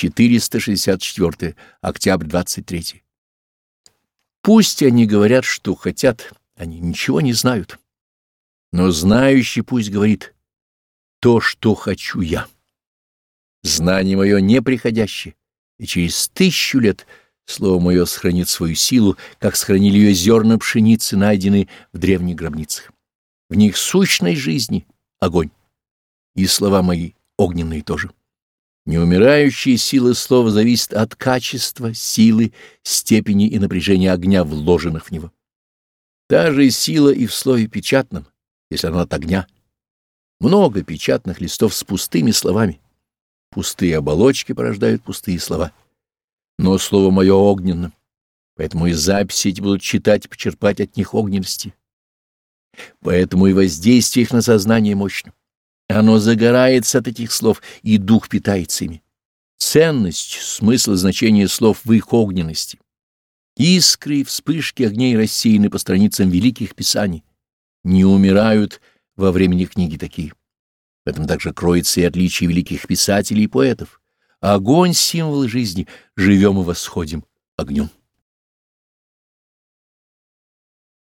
464. Октябрь 23. Пусть они говорят, что хотят, они ничего не знают. Но знающий пусть говорит то, что хочу я. Знание мое неприходящее, и через тысячу лет слово мое сохранит свою силу, как сохранили ее зерна пшеницы, найденные в древних гробницах. В них сущной жизни — огонь, и слова мои огненные тоже. Неумирающая сила слова зависит от качества, силы, степени и напряжения огня, вложенных в него. Та же сила и в слове печатном, если оно от огня. Много печатных листов с пустыми словами. Пустые оболочки порождают пустые слова. Но слово мое огненно, поэтому и записи эти будут читать и почерпать от них огненности. Поэтому и воздействие их на сознание мощно. Оно загорается от этих слов, и дух питается ими. Ценность, смысл и значение слов в их огненности. Искры и вспышки огней рассеяны по страницам великих писаний. Не умирают во времени книги такие. В этом также кроется и отличие великих писателей и поэтов. Огонь — символ жизни, живем и восходим огнем.